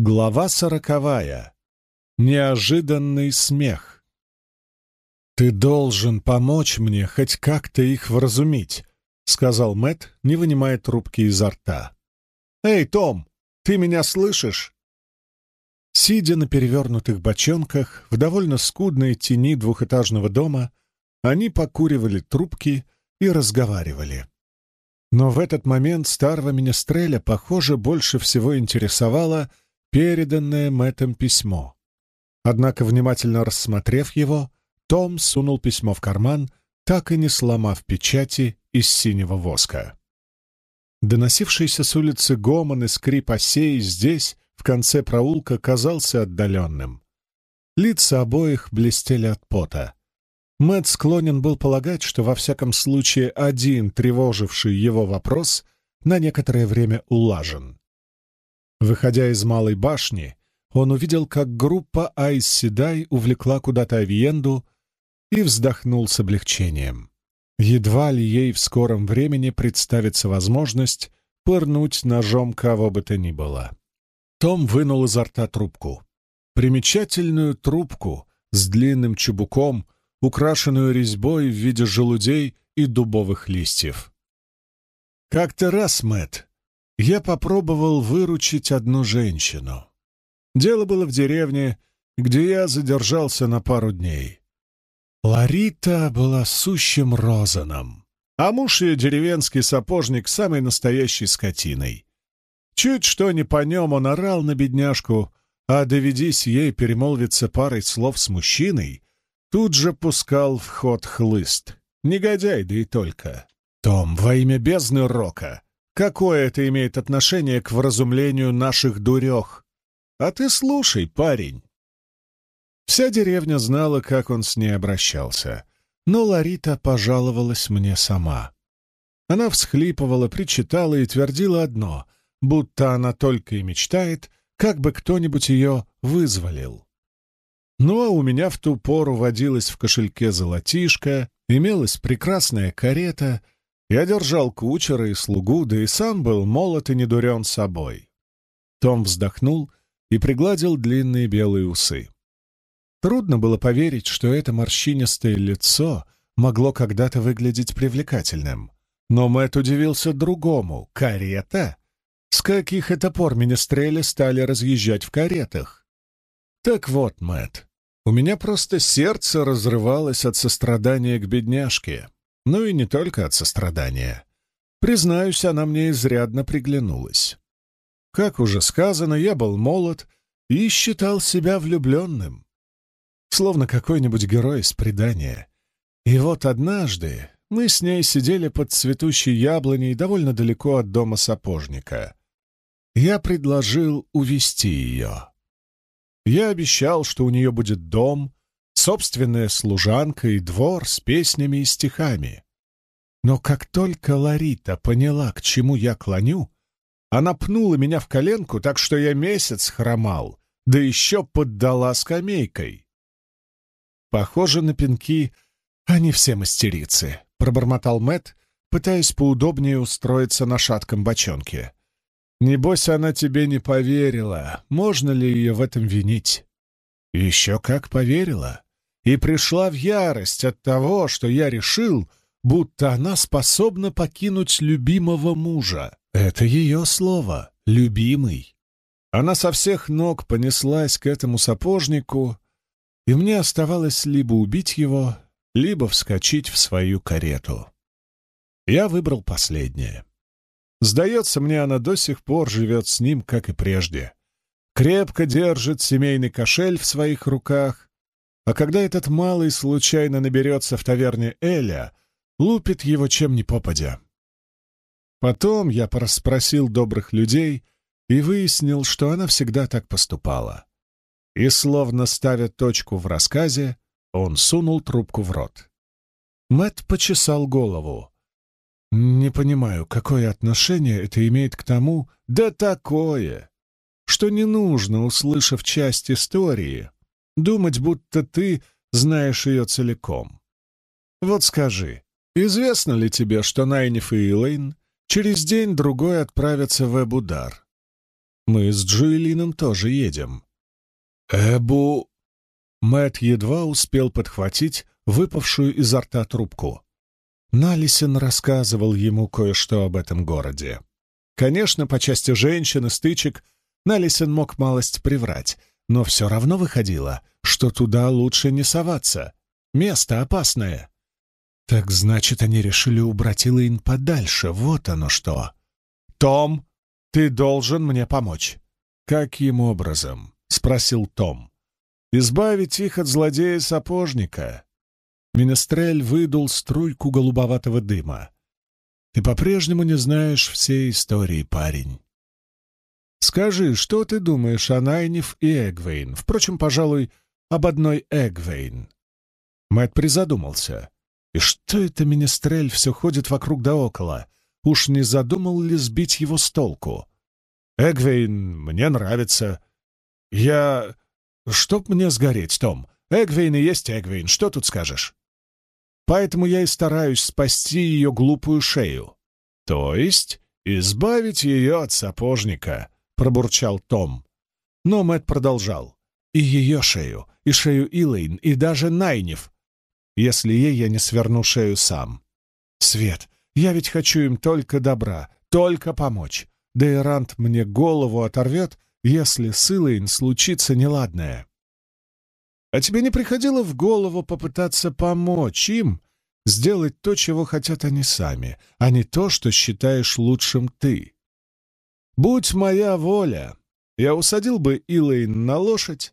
Глава сороковая. Неожиданный смех. «Ты должен помочь мне хоть как-то их вразумить», — сказал Мэт, не вынимая трубки изо рта. «Эй, Том, ты меня слышишь?» Сидя на перевернутых бочонках в довольно скудной тени двухэтажного дома, они покуривали трубки и разговаривали. Но в этот момент старого министреля, похоже, больше всего интересовало — переданное Мэттом письмо. Однако, внимательно рассмотрев его, Том сунул письмо в карман, так и не сломав печати из синего воска. Доносившийся с улицы гомон и скрип осей здесь, в конце проулка, казался отдаленным. Лица обоих блестели от пота. Мэтт склонен был полагать, что во всяком случае один тревоживший его вопрос на некоторое время улажен. Выходя из малой башни, он увидел, как группа Айс Седай увлекла куда-то Авиенду и вздохнул с облегчением. Едва ли ей в скором времени представится возможность пырнуть ножом кого бы то ни было. Том вынул изо рта трубку. Примечательную трубку с длинным чубуком, украшенную резьбой в виде желудей и дубовых листьев. «Как-то раз, Мэтт, я попробовал выручить одну женщину. Дело было в деревне, где я задержался на пару дней. Ларита была сущим розаном, а муж ее деревенский сапожник самой настоящей скотиной. Чуть что не по нем он орал на бедняжку, а доведись ей перемолвиться парой слов с мужчиной, тут же пускал в ход хлыст. Негодяй, да и только. Том, во имя бездны рока, Какое это имеет отношение к вразумлению наших дурех? А ты слушай, парень. Вся деревня знала, как он с ней обращался, но Ларита пожаловалась мне сама. Она всхлипывала, причитала и твердила одно, будто она только и мечтает, как бы кто-нибудь ее вызволил. Ну а у меня в ту пору водилась в кошельке золотишко, имелась прекрасная карета — я держал кучера и слугу, да и сам был молод и недурен собой. Том вздохнул и пригладил длинные белые усы. Трудно было поверить, что это морщинистое лицо могло когда-то выглядеть привлекательным. Но Мэтт удивился другому. «Карета? С каких это пор министрели стали разъезжать в каретах?» «Так вот, Мэтт, у меня просто сердце разрывалось от сострадания к бедняжке. Ну и не только от сострадания. Признаюсь, она мне изрядно приглянулась. Как уже сказано, я был молод и считал себя влюбленным. Словно какой-нибудь герой из предания. И вот однажды мы с ней сидели под цветущей яблоней довольно далеко от дома сапожника. Я предложил увести ее. Я обещал, что у нее будет дом, собственная служанка и двор с песнями и стихами. Но как только Ларита поняла, к чему я клоню, она пнула меня в коленку, так что я месяц хромал, да еще поддала скамейкой. Похоже на пинки, они все мастерицы, — пробормотал Мэт, пытаясь поудобнее устроиться на шатком бочонке. Небось, она тебе не поверила. Можно ли ее в этом винить? Еще как поверила и пришла в ярость от того, что я решил, будто она способна покинуть любимого мужа. Это ее слово «любимый». Она со всех ног понеслась к этому сапожнику, и мне оставалось либо убить его, либо вскочить в свою карету. Я выбрал последнее. Сдается мне, она до сих пор живет с ним, как и прежде. Крепко держит семейный кошель в своих руках, а когда этот малый случайно наберется в таверне Эля, лупит его чем ни попадя. Потом я порасспросил добрых людей и выяснил, что она всегда так поступала. И, словно ставя точку в рассказе, он сунул трубку в рот. Мэт почесал голову. «Не понимаю, какое отношение это имеет к тому, да такое, что не нужно, услышав часть истории, думать, будто ты знаешь ее целиком. Вот скажи, известно ли тебе, что Найниф и Элейн через день-другой отправятся в Эбудар? Мы с Джуэлином тоже едем». «Эбу...» Мэт едва успел подхватить выпавшую изо рта трубку. Налисен рассказывал ему кое-что об этом городе. Конечно, по части женщин и стычек Налисен мог малость приврать, но все равно выходило, что туда лучше не соваться. Место опасное. Так значит, они решили убрать Илэйн подальше, вот оно что. «Том, ты должен мне помочь». «Каким образом?» — спросил Том. «Избавить их от злодея-сапожника». Министрель выдул струйку голубоватого дыма. «Ты по-прежнему не знаешь всей истории, парень. Скажи, что ты думаешь о Найниф и Эгвейн? Впрочем, пожалуй, об одной Эгвейн». Мэтт призадумался. «И что это Министрель все ходит вокруг да около? Уж не задумал ли сбить его с толку?» «Эгвейн мне нравится. Я... Чтоб мне сгореть, Том. Эгвейн и есть Эгвейн, что тут скажешь? Поэтому я и стараюсь спасти ее глупую шею. То есть избавить ее от сапожника», — пробурчал Том. Но Мэтт продолжал. «И ее шею, и шею Илэйн, и даже Найнев, если ей я не сверну шею сам. Свет, я ведь хочу им только добра, только помочь. Да и Рант мне голову оторвет, если с Илэйн случится неладное. А тебе не приходило в голову попытаться помочь им сделать то, чего хотят они сами, а не то, что считаешь лучшим ты? Будь моя воля, я усадил бы Илэйн на лошадь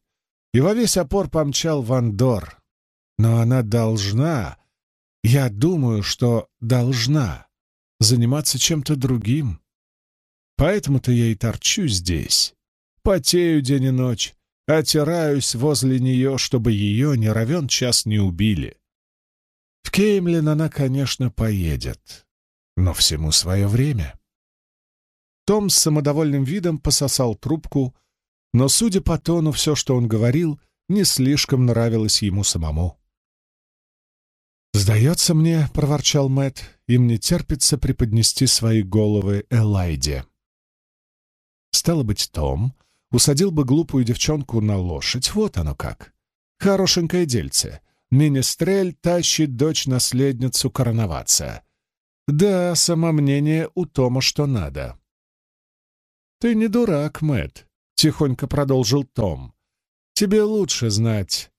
и во весь опор помчал в Андор. Но она должна, я думаю, что должна, заниматься чем-то другим. Поэтому-то я и торчу здесь, потею день и ночь, отираюсь возле нее, чтобы ее не равен час не убили. В Кеймлин она, конечно, поедет, но всему свое время. Том с самодовольным видом пососал трубку, но, судя по тону, все, что он говорил, не слишком нравилось ему самому. «Сдается мне», — проворчал Мэт, — «им не терпится преподнести свои головы Элайде». Стало быть, Том усадил бы глупую девчонку на лошадь, вот оно как. Хорошенькое дельце. Министрель тащит дочь-наследницу короноваться. Да, самомнение у Тома что надо. «Ты не дурак, Мэт, тихонько продолжил Том. «Тебе лучше знать.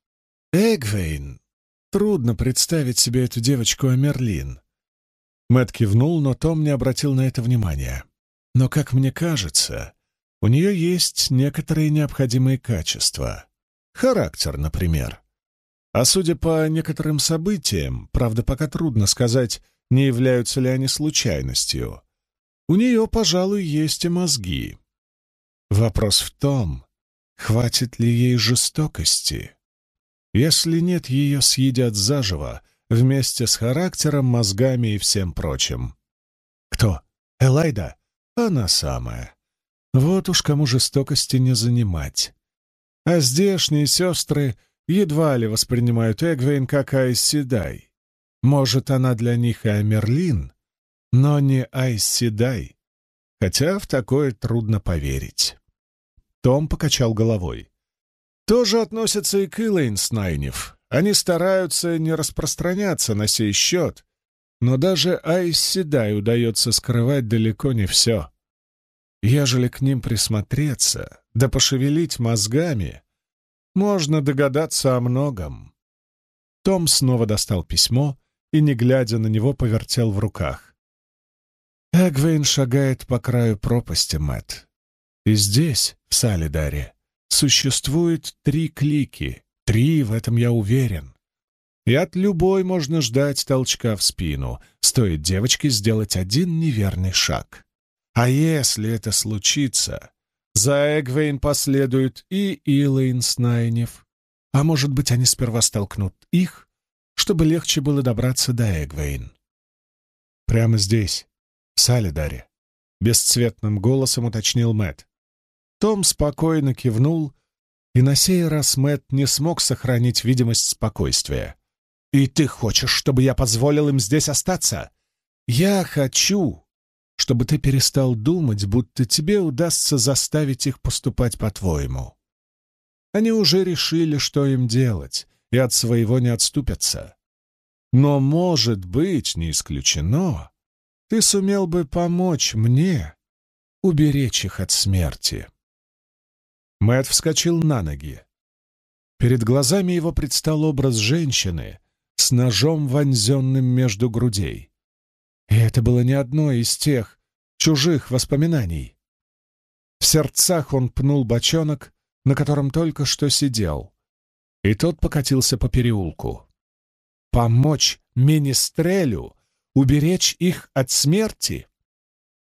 Эгвейн Трудно представить себе эту девочку Амерлин. Мэт кивнул, но Том не обратил на это внимания. Но, как мне кажется, у нее есть некоторые необходимые качества. Характер, например. А судя по некоторым событиям, правда, пока трудно сказать, не являются ли они случайностью, у нее, пожалуй, есть и мозги. Вопрос в том, хватит ли ей жестокости. Если нет, ее съедят заживо, вместе с характером, мозгами и всем прочим. Кто? Элайда? Она самая. Вот уж кому жестокости не занимать. А здешние сестры едва ли воспринимают Эгвейн как Айсседай. Может, она для них и Амерлин, но не Айсседай. Хотя в такое трудно поверить. Том покачал головой тоже относятся и к Илэйн Снайнев. Они стараются не распространяться на сей счет, но даже Айсседай удается скрывать далеко не все. Ежели к ним присмотреться, да пошевелить мозгами, можно догадаться о многом. Том снова достал письмо и, не глядя на него, повертел в руках. Эгвейн шагает по краю пропасти, Мэтт. И здесь, в Салидаре, Существует три клики, три, в этом я уверен. И от любой можно ждать толчка в спину, стоит девочке сделать один неверный шаг. А если это случится, за Эгвейн последуют и Илэйн Снайнев. А может быть, они сперва столкнут их, чтобы легче было добраться до Эгвейн. Прямо здесь, в бесцветным голосом уточнил Мэт. Том спокойно кивнул, и на сей раз Мэт не смог сохранить видимость спокойствия. «И ты хочешь, чтобы я позволил им здесь остаться?» «Я хочу, чтобы ты перестал думать, будто тебе удастся заставить их поступать по-твоему. Они уже решили, что им делать, и от своего не отступятся. Но, может быть, не исключено, ты сумел бы помочь мне уберечь их от смерти. Мэт вскочил на ноги. Перед глазами его предстал образ женщины с ножом, вонзенным между грудей. И это было не одно из тех чужих воспоминаний. В сердцах он пнул бочонок, на котором только что сидел, и тот покатился по переулку. Помочь Министрелю уберечь их от смерти?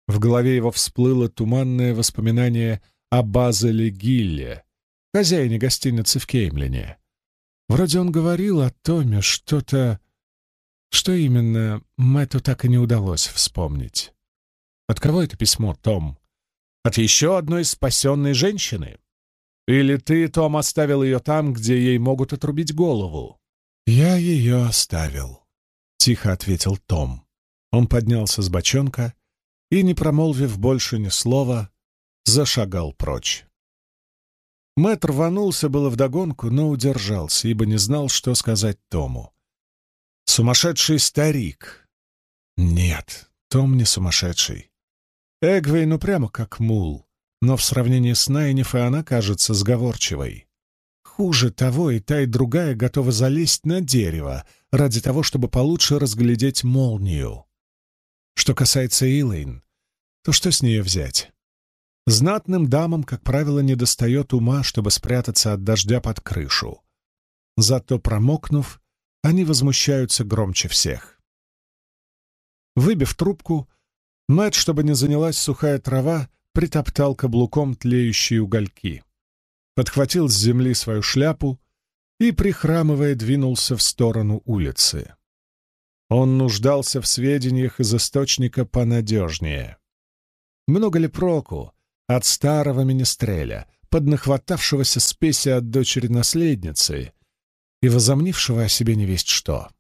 В голове его всплыло туманное воспоминание о Базеле Гилле, хозяине гостиницы в Кеймлине. Вроде он говорил о Томе что-то... Что именно, Мэтту так и не удалось вспомнить. От кого это письмо, Том? От еще одной спасенной женщины? Или ты, Том, оставил ее там, где ей могут отрубить голову? Я ее оставил, — тихо ответил Том. Он поднялся с бочонка и, не промолвив больше ни слова, зашагал прочь. Мэтт рванулся было вдогонку, но удержался, ибо не знал, что сказать Тому. «Сумасшедший старик!» «Нет, Том не сумасшедший. Эгвейн упрямо как мул, но в сравнении с Найниф и она кажется сговорчивой. Хуже того, и та, и другая готова залезть на дерево ради того, чтобы получше разглядеть молнию. Что касается Илэйн, то что с нее взять? Знатным дамам, как правило, недостает ума, чтобы спрятаться от дождя под крышу. Зато, промокнув, они возмущаются громче всех. Выбив трубку, Мэтт, чтобы не занялась сухая трава, притоптал каблуком тлеющие угольки. Подхватил с земли свою шляпу и, прихрамывая, двинулся в сторону улицы. Он нуждался в сведениях из источника понадежнее. Много ли проку от старого министреля, поднахватавшегося спеси от дочери-наследницы и возомнившего о себе невесть что?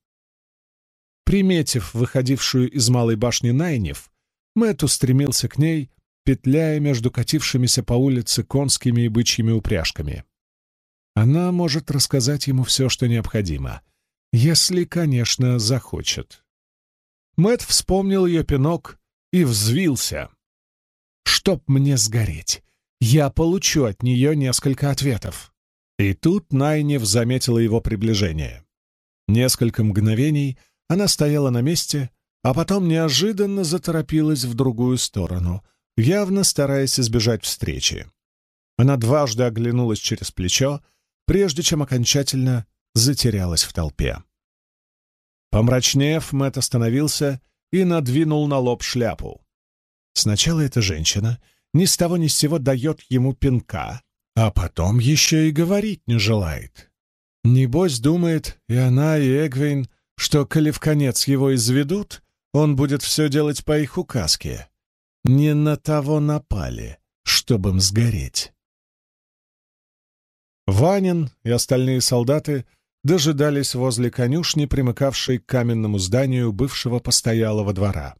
Приметив выходившую из малой башни Найнев, Мэтт устремился к ней, петляя между катившимися по улице конскими и бычьими упряжками. Она может рассказать ему все, что необходимо, если, конечно, захочет. Мэт вспомнил ее пинок и взвился. «Чтоб мне сгореть! Я получу от нее несколько ответов!» И тут Найнев заметила его приближение. Несколько мгновений она стояла на месте, а потом неожиданно заторопилась в другую сторону, явно стараясь избежать встречи. Она дважды оглянулась через плечо, прежде чем окончательно затерялась в толпе. Помрачнев, Мэтт остановился и надвинул на лоб шляпу. Сначала эта женщина ни с того ни с сего дает ему пинка, а потом еще и говорить не желает. Небось, думает и она, и Эгвин, что, коли в конец его изведут, он будет все делать по их указке. Не на того напали, чтобы им сгореть. Ванин и остальные солдаты дожидались возле конюшни, примыкавшей к каменному зданию бывшего постоялого двора.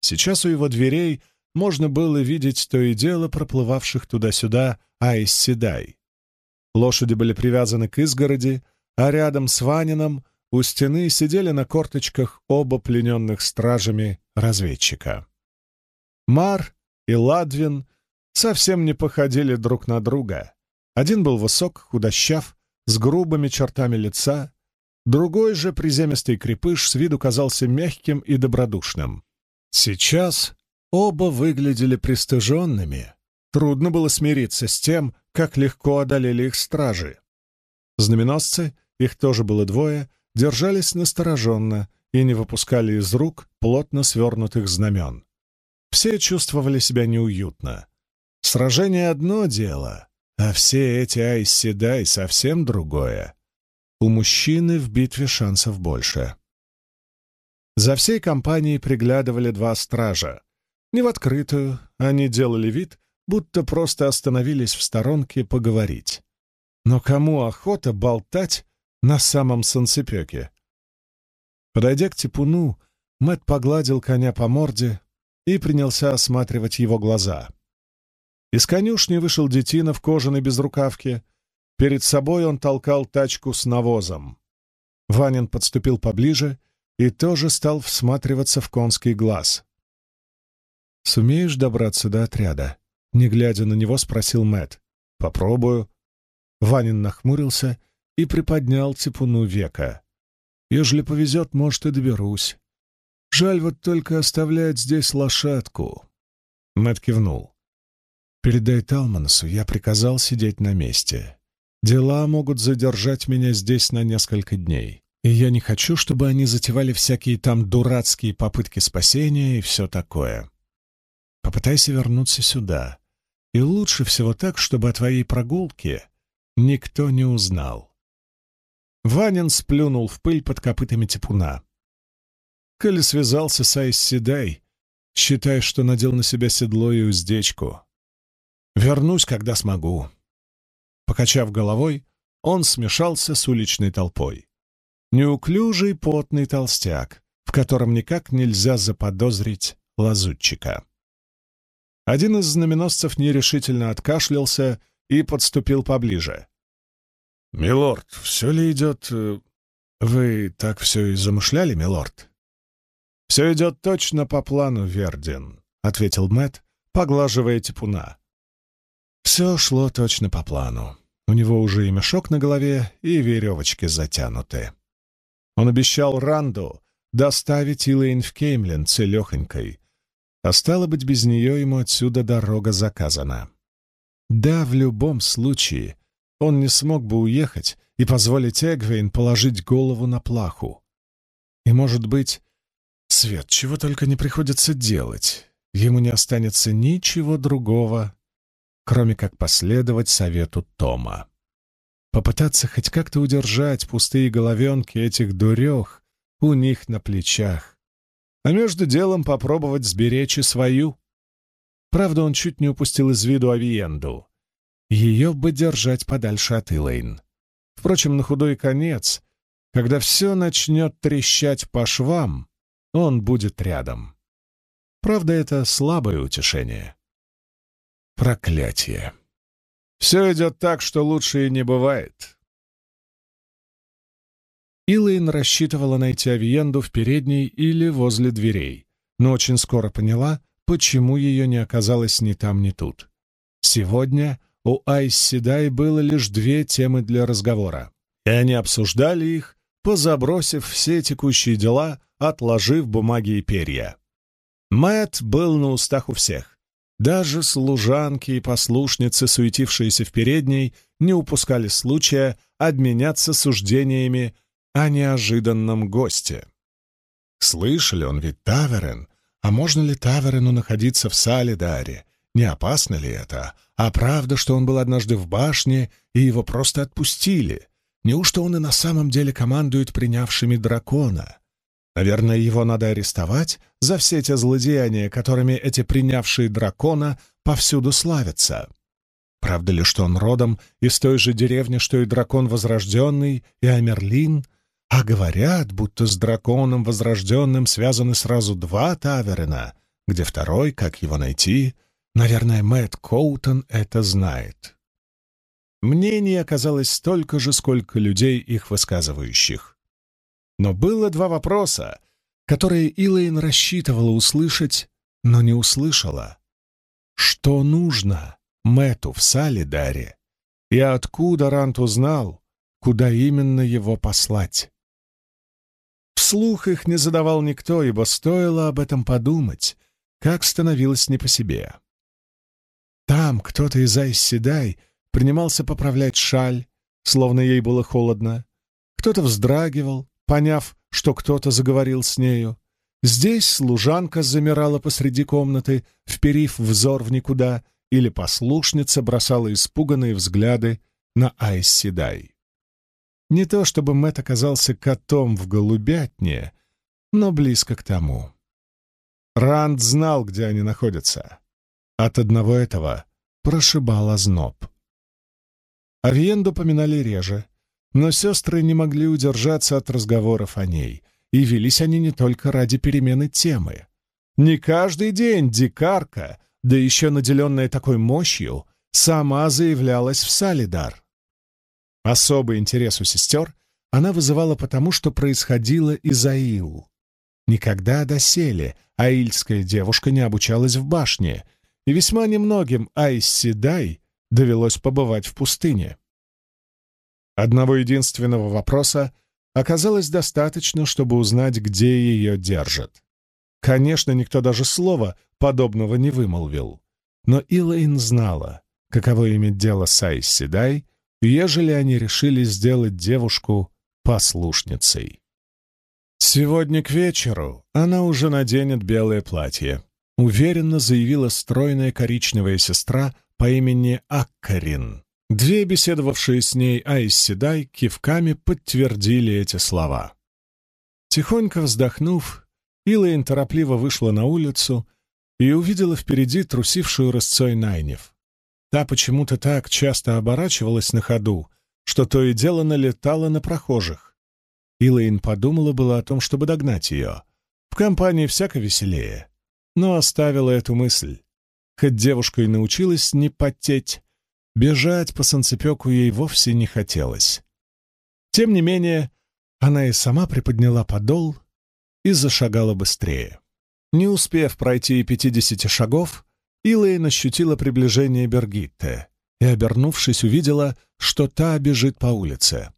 Сейчас у его дверей можно было видеть то и дело проплывавших туда-сюда айс-седай. Лошади были привязаны к изгороди, а рядом с Ванином у стены сидели на корточках оба плененных стражами разведчика. Мар и Ладвин совсем не походили друг на друга. Один был высок, худощав, с грубыми чертами лица, другой же приземистый крепыш с виду казался мягким и добродушным. Сейчас оба выглядели пристыженными. Трудно было смириться с тем, как легко одолели их стражи. Знаменосцы, их тоже было двое, держались настороженно и не выпускали из рук плотно свернутых знамен. Все чувствовали себя неуютно. Сражение — одно дело, а все эти айсседай — совсем другое. У мужчины в битве шансов больше. За всей компанией приглядывали два стража. Не в открытую, они делали вид, будто просто остановились в сторонке поговорить. Но кому охота болтать на самом санцепёке? Подойдя к типуну, Мэт погладил коня по морде, и принялся осматривать его глаза. Из конюшни вышел детина в кожаной безрукавке. Перед собой он толкал тачку с навозом. Ванин подступил поближе и тоже стал всматриваться в конский глаз. «Сумеешь добраться до отряда?» Не глядя на него, спросил Мэт. «Попробую». Ванин нахмурился и приподнял цепуну века. «Ежели повезет, может, и доберусь. Жаль вот только оставлять здесь лошадку». Мэт кивнул. «Передай Талмансу, я приказал сидеть на месте. Дела могут задержать меня здесь на несколько дней, и я не хочу, чтобы они затевали всякие там дурацкие попытки спасения и все такое. Попытайся вернуться сюда. И лучше всего так, чтобы о твоей прогулке никто не узнал. Ванин сплюнул в пыль под копытами типуна. Коли связался с Айс Седай, считай, что надел на себя седло и уздечку. Вернусь, когда смогу. Покачав головой, он смешался с уличной толпой. Неуклюжий потный толстяк, в котором никак нельзя заподозрить лазутчика. Один из знаменосцев нерешительно откашлялся и подступил поближе. «Милорд, все ли идет...» э, «Вы так все и замышляли, милорд?» «Все идет точно по плану, Вердин», — ответил Мэт, поглаживая типуна. Все шло точно по плану. У него уже и мешок на голове, и веревочки затянуты. Он обещал Ранду доставить Илэйн в Кеймлин целехонькой, а стало быть, без нее ему отсюда дорога заказана. Да, в любом случае, он не смог бы уехать и позволить Эгвейн положить голову на плаху. И, может быть, Свет, чего только не приходится делать, ему не останется ничего другого, кроме как последовать совету Тома. Попытаться хоть как-то удержать пустые головенки этих дурех у них на плечах а между делом попробовать сберечь и свою. Правда, он чуть не упустил из виду Авиенду. Ее бы держать подальше от Илэйн. Впрочем, на худой конец, когда все начнет трещать по швам, он будет рядом. Правда, это слабое утешение. Проклятие. Все идет так, что лучше и не бывает. Илэйн рассчитывала найти Авиенду в передней или возле дверей, но очень скоро поняла, почему ее не оказалось ни там, ни тут. Сегодня у Айс Седай было лишь две темы для разговора, и они обсуждали их, позабросив все текущие дела, отложив бумаги и перья. Мэт был на устах у всех. Даже служанки и послушницы, суетившиеся в передней, не упускали случая обменяться суждениями о неожиданном госте. Слышали он ведь Таверен, а можно ли Таверену находиться в Салидаре? Не опасно ли это? А правда, что он был однажды в башне, и его просто отпустили? Неужто он и на самом деле командует принявшими дракона? Наверное, его надо арестовать за все те злодеяния, которыми эти принявшие дракона повсюду славятся. Правда ли, что он родом из той же деревни, что и дракон Возрожденный, и Амерлин, а говорят, будто с драконом возрожденным связаны сразу два таверена, где второй, как его найти, наверное, Мэтт Коутон это знает. Мнений оказалось столько же, сколько людей, их высказывающих. Но было два вопроса, которые Илэйн рассчитывала услышать, но не услышала. Что нужно Мэту в Салидаре? И откуда Рант узнал, куда именно его послать? Вслух их не задавал никто, ибо стоило об этом подумать, как становилось не по себе. Там кто-то из Айсседай принимался поправлять шаль, словно ей было холодно. Кто-то вздрагивал, поняв, что кто-то заговорил с нею. Здесь служанка замирала посреди комнаты, вперив взор в никуда, или послушница бросала испуганные взгляды на Айсседай. Не то чтобы Мэт оказался котом в голубятне, но близко к тому. Ранд знал, где они находятся. От одного этого прошибал озноб. Авиенду поминали реже, но сестры не могли удержаться от разговоров о ней, и велись они не только ради перемены темы. Не каждый день дикарка, да еще наделенная такой мощью, сама заявлялась в Салидар. Особый интерес у сестер она вызывала потому, что происходило из Аил. Никогда доселе аильская девушка не обучалась в башне, и весьма немногим Айсседай довелось побывать в пустыне. Одного единственного вопроса оказалось достаточно, чтобы узнать, где ее держат. Конечно, никто даже слова подобного не вымолвил. Но Илэйн знала, каково иметь дело с Айсседай, ежели они решили сделать девушку послушницей. Сегодня к вечеру она уже наденет белое платье, уверенно заявила стройная коричневая сестра по имени Аккарин. Две беседовавшие с ней Айсседай кивками подтвердили эти слова. Тихонько вздохнув, Илайн торопливо вышла на улицу и увидела впереди трусившую рысцой Найнев. Та почему-то так часто оборачивалась на ходу, что то и дело налетала на прохожих. Илайн подумала было о том, чтобы догнать ее. В компании всяко веселее, но оставила эту мысль. Хоть девушка и научилась не потеть, Бежать по санцепеку ей вовсе не хотелось. Тем не менее, она и сама приподняла подол и зашагала быстрее. Не успев пройти и пятидесяти шагов, Илэйн ощутила приближение Бергитте и, обернувшись, увидела, что та бежит по улице.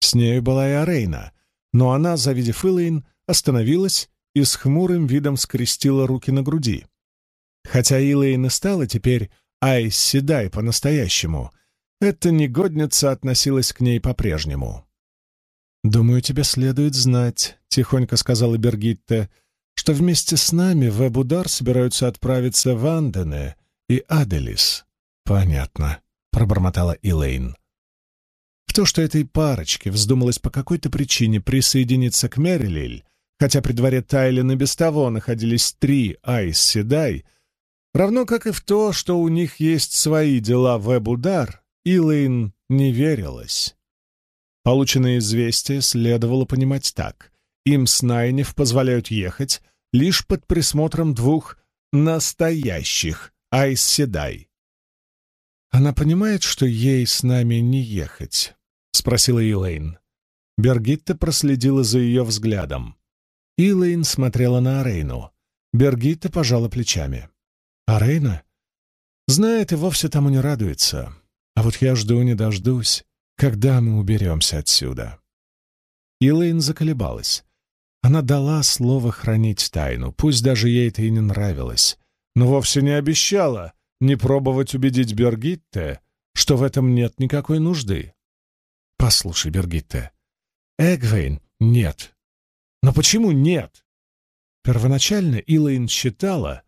С нею была и Арейна, но она, завидев Илэйн, остановилась и с хмурым видом скрестила руки на груди. Хотя Илэйн и стала теперь Айс Седай по-настоящему, эта негодница относилась к ней по-прежнему. «Думаю, тебе следует знать», — тихонько сказала Бергитте, «что вместе с нами в Эбудар собираются отправиться в Андене и Аделис». «Понятно», — пробормотала Илэйн. В то, что этой парочке вздумалось по какой-то причине присоединиться к Мерилиль, хотя при дворе Тайлина без того находились три Айс Седай — Равно как и в то, что у них есть свои дела в Эбудар, Илэйн не верилась. Полученное известие следовало понимать так. Им с Найнев позволяют ехать лишь под присмотром двух настоящих Айсседай. «Она понимает, что ей с нами не ехать?» — спросила Илэйн. Бергитта проследила за ее взглядом. Илэйн смотрела на Арейну. Бергитта пожала плечами. А Рейна? Знает и вовсе тому не радуется. А вот я жду не дождусь, когда мы уберемся отсюда. Илэйн заколебалась. Она дала слово хранить тайну, пусть даже ей это и не нравилось, но вовсе не обещала не пробовать убедить Бергитте, что в этом нет никакой нужды. Послушай, Бергитте, Эгвейн нет. Но почему нет? Первоначально Илэйн считала,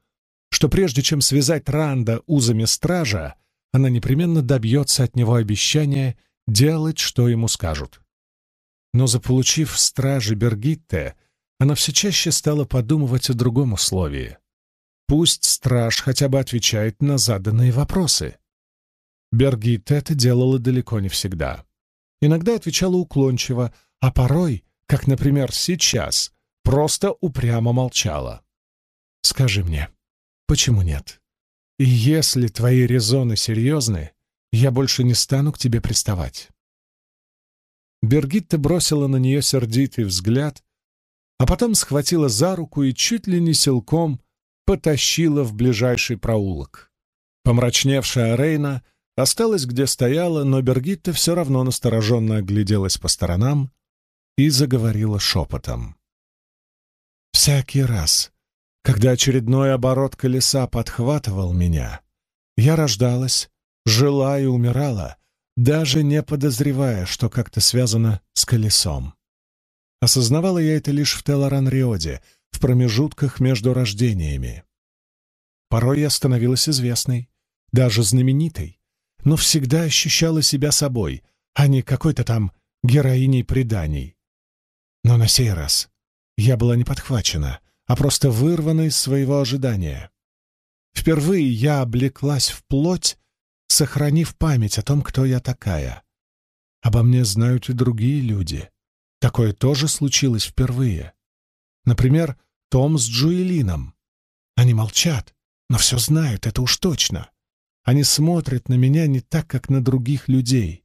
что прежде чем связать Ранда узами стража, она непременно добьется от него обещания делать, что ему скажут. Но заполучив в страже Бергитте, она все чаще стала подумывать о другом условии. Пусть страж хотя бы отвечает на заданные вопросы. Бергитте это делала далеко не всегда. Иногда отвечала уклончиво, а порой, как, например, сейчас, просто упрямо молчала. «Скажи мне, Почему нет? И если твои резоны серьезны, я больше не стану к тебе приставать. Бергитта бросила на нее сердитый взгляд, а потом схватила за руку и чуть ли не силком потащила в ближайший проулок. Помрачневшая Рейна осталась где стояла, но Бергитта все равно настороженно огляделась по сторонам и заговорила шепотом. «Всякий раз, когда очередной оборот колеса подхватывал меня, я рождалась, жила и умирала, даже не подозревая, что как-то связано с колесом. Осознавала я это лишь в Телоран-Риоде, в промежутках между рождениями. Порой я становилась известной, даже знаменитой, но всегда ощущала себя собой, а не какой-то там героиней преданий. Но на сей раз я была не подхвачена, а просто вырвана из своего ожидания. Впервые я облеклась в плоть, сохранив память о том, кто я такая. Обо мне знают и другие люди. Такое тоже случилось впервые. Например, Том с Джуэлином, Они молчат, но все знают, это уж точно. Они смотрят на меня не так, как на других людей.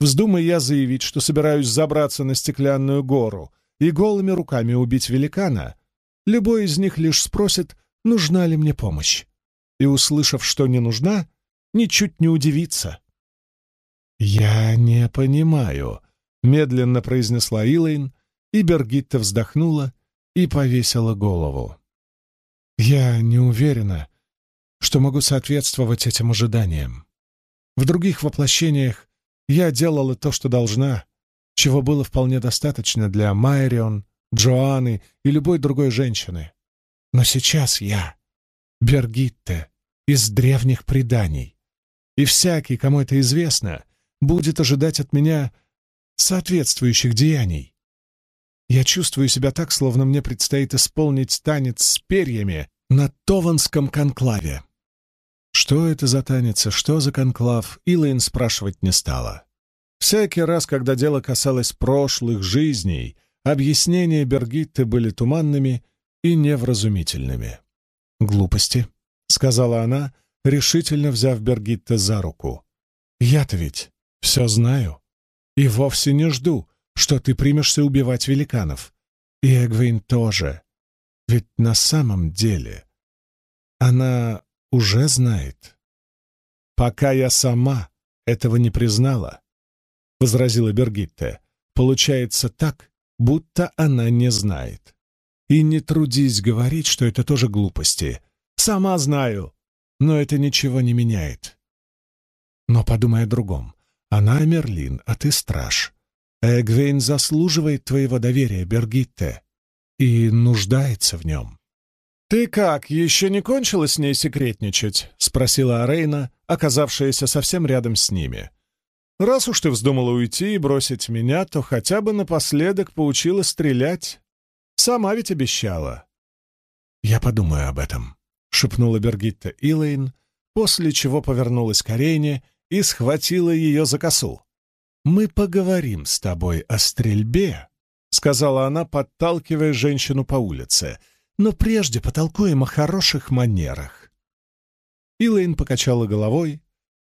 Вздумай я заявить, что собираюсь забраться на стеклянную гору и голыми руками убить великана, любой из них лишь спросит, нужна ли мне помощь. И, услышав, что не нужна, ничуть не удивится. «Я не понимаю», — медленно произнесла Илэйн, и Бергитта вздохнула и повесила голову. «Я не уверена, что могу соответствовать этим ожиданиям. В других воплощениях я делала то, что должна, чего было вполне достаточно для Майрион, Джоанны и любой другой женщины. Но сейчас я Бергитте из древних преданий, и всякий, кому это известно, будет ожидать от меня соответствующих деяний. Я чувствую себя так, словно мне предстоит исполнить танец с перьями на Тованском конклаве. Что это за танец и что за конклав, Илайн спрашивать не стала. Всякий раз, когда дело касалось прошлых жизней, объяснения Бергитты были туманными и невразумительными. «Глупости», — сказала она, решительно взяв Бергитте за руку. «Я-то ведь все знаю и вовсе не жду, что ты примешься убивать великанов. И Эгвейн тоже. Ведь на самом деле она уже знает. Пока я сама этого не признала, — возразила Бергитте, — получается так, будто она не знает. И не трудись говорить, что это тоже глупости. Сама знаю, но это ничего не меняет. Но подумай о другом. Она Мерлин, а ты страж. Эгвейн заслуживает твоего доверия, Бергитте, и нуждается в нем. «Ты как, еще не кончила с ней секретничать?» — спросила Арейна, оказавшаяся совсем рядом с ними. «Раз уж ты вздумала уйти и бросить меня, то хотя бы напоследок поучила стрелять. Сама ведь обещала». «Я подумаю об этом», — шепнула Бергитта Илэйн, после чего повернулась к Арейне и схватила ее за косу. «Мы поговорим с тобой о стрельбе», — сказала она, подталкивая женщину по улице — но прежде потолкуем о хороших манерах. Илэйн покачала головой,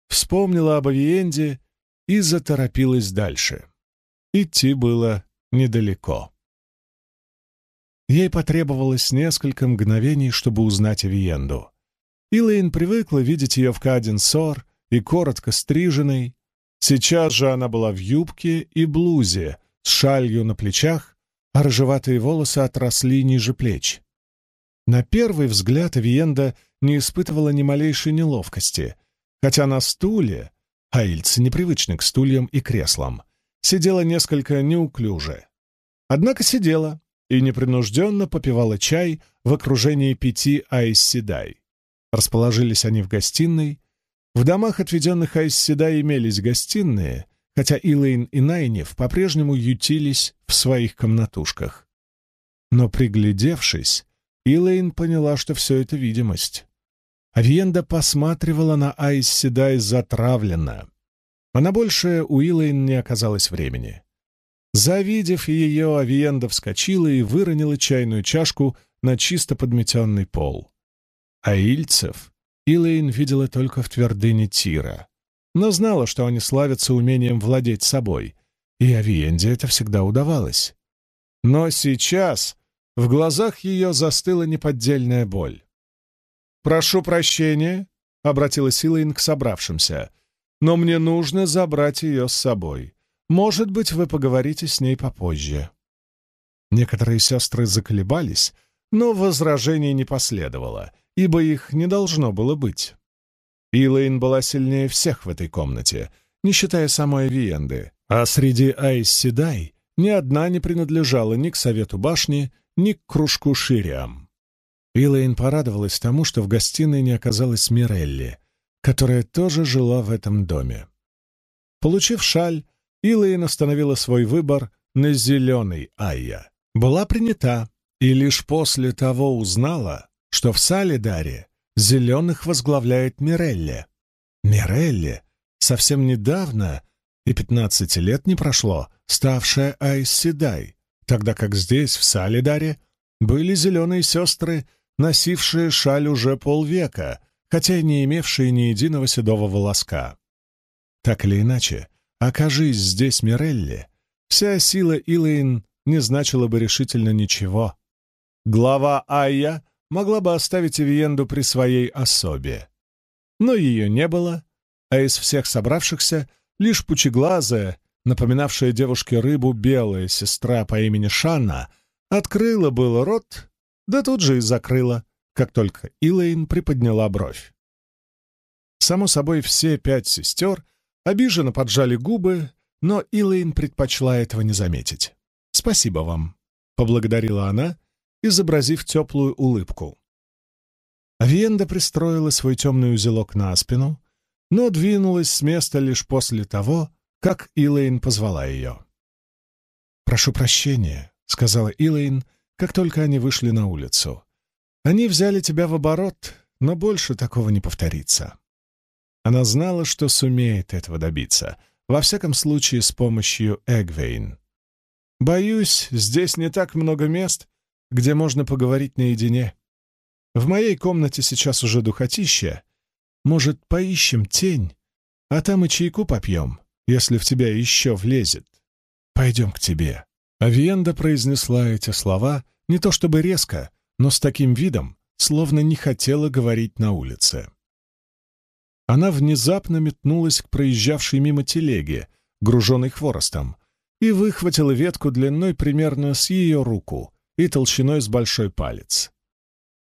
вспомнила об Авиенде и заторопилась дальше. Идти было недалеко. Ей потребовалось несколько мгновений, чтобы узнать Авиенду. Илэйн привыкла видеть ее в Каденсор и коротко стриженной. Сейчас же она была в юбке и блузе с шалью на плечах, а рыжеватые волосы отросли ниже плеч. На первый взгляд Авиенда не испытывала ни малейшей неловкости, хотя на стуле, а Ильцы непривычны к стульям и креслам, сидела несколько неуклюже. Однако сидела и непринужденно попивала чай в окружении пяти айсседай. Расположились они в гостиной. В домах, отведенных айсседай, имелись гостиные, хотя Илэйн и Найнев по-прежнему ютились в своих комнатушках. Но, приглядевшись, Илэйн поняла, что все это видимость. Авиенда посматривала на Айс Седай затравленно. Она больше у Илэйн не оказалось времени. Завидев ее, Авиенда вскочила и выронила чайную чашку на чисто подметенный пол. А Ильцев Илэйн видела только в твердыне Тира, но знала, что они славятся умением владеть собой, и Авиенде это всегда удавалось. Но сейчас в глазах ее застыла неподдельная боль. «Прошу прощения», — обратилась Илайн к собравшимся, «но мне нужно забрать ее с собой. Может быть, вы поговорите с ней попозже». Некоторые сестры заколебались, но возражений не последовало, ибо их не должно было быть. Илайн была сильнее всех в этой комнате, не считая самой Виенды, а среди Айс Седай ни одна не принадлежала ни к Совету Башни, ни к кружку Шириам. Илэйн порадовалась тому, что в гостиной не оказалась Мирелли, которая тоже жила в этом доме. Получив шаль, Илэйн остановила свой выбор на зеленый Айя. Была принята, и лишь после того узнала, что в Салидаре зеленых возглавляет Мирелли. Мирелли совсем недавно, и пятнадцати лет не прошло, ставшая Айс Седай, тогда как здесь, в Салидаре, были зеленые сестры, носившая шаль уже полвека, хотя и не имевшая ни единого седого волоска. Так или иначе, окажись здесь Мирелли, вся сила Илэйн не значила бы решительно ничего. Глава Айя могла бы оставить Эвиенду при своей особе. Но ее не было, а из всех собравшихся лишь пучеглазая, напоминавшая девушке рыбу белая сестра по имени Шанна, открыла было рот, да тут же и закрыла, как только Илэйн приподняла бровь. Само собой, все пять сестер обиженно поджали губы, но Илэйн предпочла этого не заметить. «Спасибо вам», — поблагодарила она, изобразив теплую улыбку. Авиенда пристроила свой темный узелок на спину, но двинулась с места лишь после того, как Илэйн позвала ее. «Прошу прощения», — сказала Илэйн, как только они вышли на улицу. «Они взяли тебя в оборот, но больше такого не повторится». Она знала, что сумеет этого добиться, во всяком случае с помощью Эгвейн. «Боюсь, здесь не так много мест, где можно поговорить наедине. В моей комнате сейчас уже духотища. Может, поищем тень, а там и чайку попьем?» если в тебя еще влезет. Пойдем к тебе». Авиенда произнесла эти слова не то чтобы резко, но с таким видом, словно не хотела говорить на улице. Она внезапно метнулась к проезжавшей мимо телеге, груженной хворостом, и выхватила ветку длиной примерно с ее руку и толщиной с большой палец.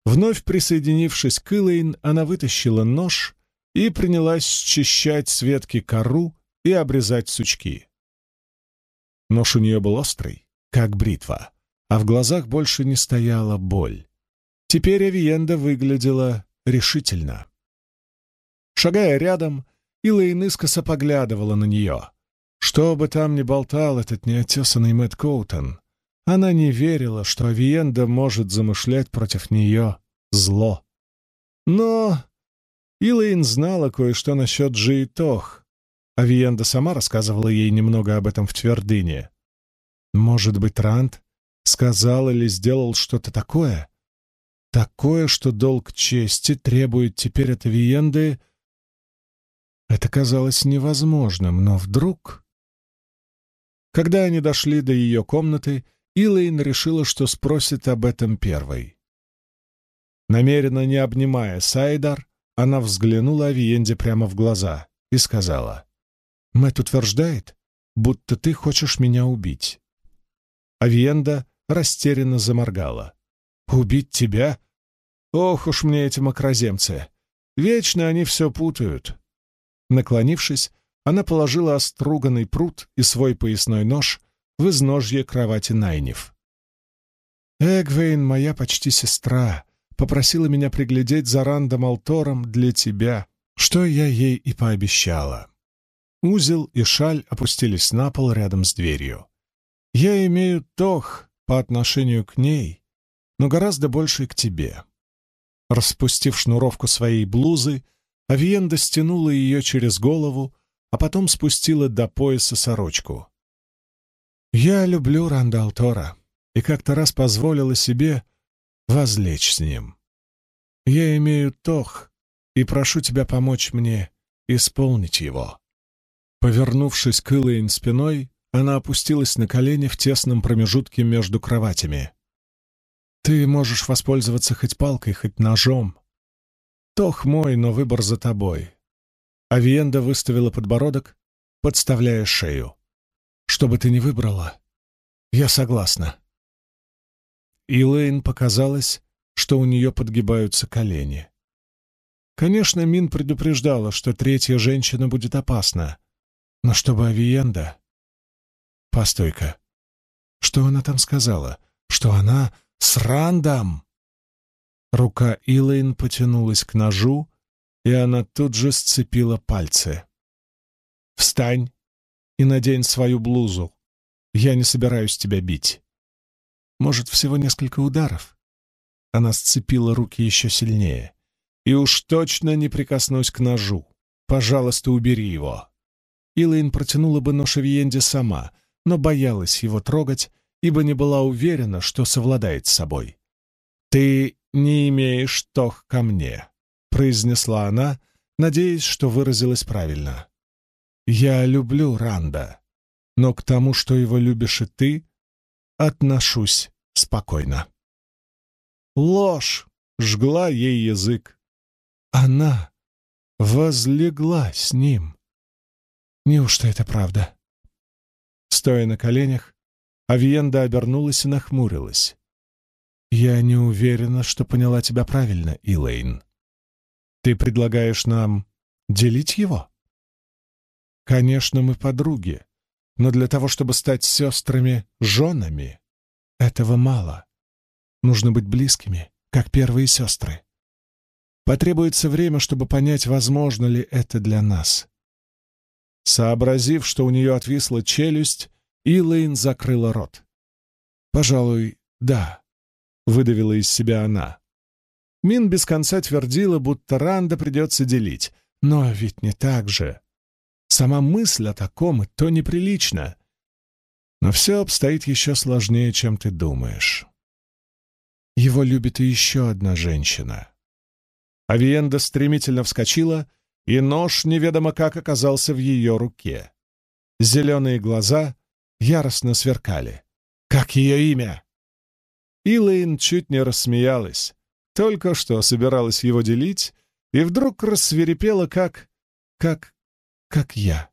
Вновь присоединившись к Илэйн, она вытащила нож и принялась счищать с ветки кору и обрезать сучки. Нож у нее был острый, как бритва, а в глазах больше не стояла боль. Теперь Авиенда выглядела решительно. Шагая рядом, Илэйн искоса поглядывала на нее. Что бы там ни болтал этот неотесанный Мэтт Коутон, она не верила, что Авиенда может замышлять против нее зло. Но Илэйн знала кое-что насчет Джи Тох, Авиенда сама рассказывала ей немного об этом в твердыне. Может быть, Рант сказал или сделал что-то такое? Такое, что долг чести требует теперь от Авиенды... Это казалось невозможным, но вдруг... Когда они дошли до ее комнаты, Илэйн решила, что спросит об этом первой. Намеренно не обнимая Сайдар, она взглянула Авиенде прямо в глаза и сказала, Мэт утверждает, будто ты хочешь меня убить. Авиенда растерянно заморгала. «Убить тебя? Ох уж мне эти макроземцы! Вечно они все путают!» Наклонившись, она положила оструганный пруд и свой поясной нож в изножье кровати Найнев. «Эгвейн, моя почти сестра, попросила меня приглядеть за Рандом Алтором для тебя, что я ей и пообещала. Узел и шаль опустились на пол рядом с дверью. «Я имею тох по отношению к ней, но гораздо больше к тебе». Распустив шнуровку своей блузы, Авиенда стянула ее через голову, а потом спустила до пояса сорочку. «Я люблю Рандалтора и как-то раз позволила себе возлечь с ним. Я имею тох и прошу тебя помочь мне исполнить его». Повернувшись к Илэйн спиной, она опустилась на колени в тесном промежутке между кроватями. «Ты можешь воспользоваться хоть палкой, хоть ножом. Тох мой, но выбор за тобой». Авиенда выставила подбородок, подставляя шею. «Что бы ты ни выбрала, я согласна». Илэйн показалось, что у нее подгибаются колени. Конечно, Мин предупреждала, что третья женщина будет опасна, но чтобы Авиенда... Постой-ка. Что она там сказала? Что она с Рандом? Рука Илэйн потянулась к ножу, и она тут же сцепила пальцы. «Встань и надень свою блузу. Я не собираюсь тебя бить. Может, всего несколько ударов?» Она сцепила руки еще сильнее. «И уж точно не прикоснусь к ножу. Пожалуйста, убери его». Илэйн протянула бы нож Виенде сама, но боялась его трогать, ибо не была уверена, что совладает с собой. «Ты не имеешь тох ко мне», — произнесла она, надеясь, что выразилась правильно. «Я люблю Ранда, но к тому, что его любишь и ты, отношусь спокойно». Ложь жгла ей язык. Она возлегла с ним. Неужто это правда? Стоя на коленях, Авиенда обернулась и нахмурилась. «Я не уверена, что поняла тебя правильно, Илэйн. Ты предлагаешь нам делить его?» «Конечно, мы подруги, но для того, чтобы стать сестрами, женами, этого мало. Нужно быть близкими, как первые сестры. Потребуется время, чтобы понять, возможно ли это для нас». Сообразив, что у нее отвисла челюсть, Илэйн закрыла рот. «Пожалуй, да», — выдавила из себя она. Мин без конца твердила, будто Ранда придется делить. Но ведь не так же. Сама мысль о таком и то неприлично. Но все обстоит еще сложнее, чем ты думаешь. Его любит и еще одна женщина. Авиенда стремительно вскочила, и нож неведомо как оказался в ее руке. Зеленые глаза яростно сверкали. «Как ее имя?» Илэйн чуть не рассмеялась. Только что собиралась его делить, и вдруг рассверепела, как... как... как я.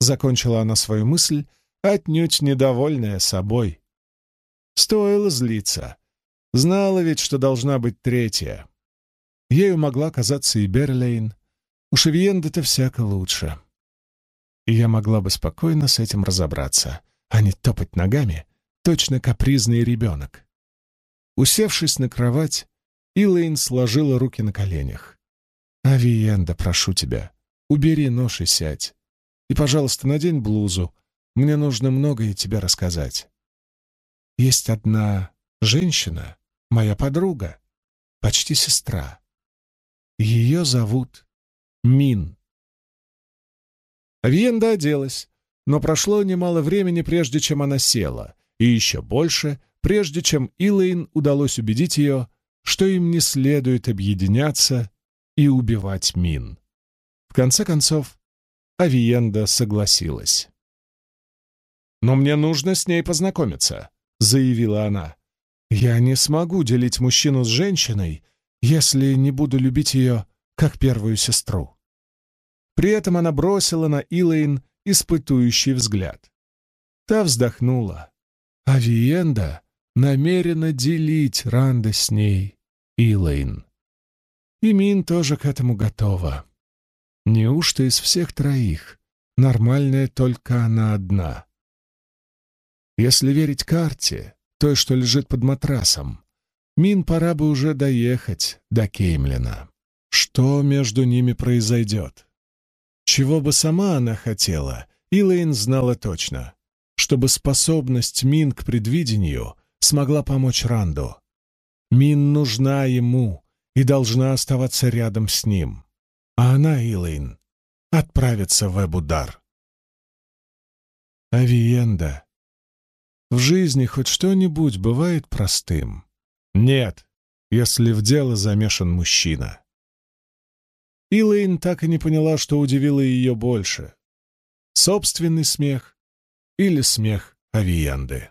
Закончила она свою мысль, отнюдь недовольная собой. Стоило злиться. Знала ведь, что должна быть третья. Ею могла казаться и Берлейн. У Шевиенда-то всяко лучше и я могла бы спокойно с этим разобраться, а не топать ногами, точно капризный ребенок. Усевшись на кровать, Илэйн сложила руки на коленях. «Авиенда, прошу тебя, убери нож и сядь. И, пожалуйста, надень блузу. Мне нужно многое тебе рассказать. Есть одна женщина, моя подруга, почти сестра. Ее зовут Мин. Авиенда оделась, но прошло немало времени, прежде чем она села, и еще больше, прежде чем Илэйн удалось убедить ее, что им не следует объединяться и убивать Мин. В конце концов, Авиенда согласилась. «Но мне нужно с ней познакомиться», — заявила она. «Я не смогу делить мужчину с женщиной, если не буду любить ее как первую сестру». При этом она бросила на Илэйн испытующий взгляд. Та вздохнула. Авиенда намерена делить Ранда с ней, Илэйн. И Мин тоже к этому готова. Неужто из всех троих нормальная только она одна? Если верить карте, той, что лежит под матрасом, Мин пора бы уже доехать до Кеймлина. Что между ними произойдет? Чего бы сама она хотела, Илэйн знала точно, чтобы способность Мин к предвидению смогла помочь Ранду. Мин нужна ему и должна оставаться рядом с ним. А она, Илэйн, отправится в Эбудар. Авиенда. В жизни хоть что-нибудь бывает простым? Нет, если в дело замешан мужчина. Илэйн так и не поняла, что удивило ее больше. Собственный смех или смех Авиенды.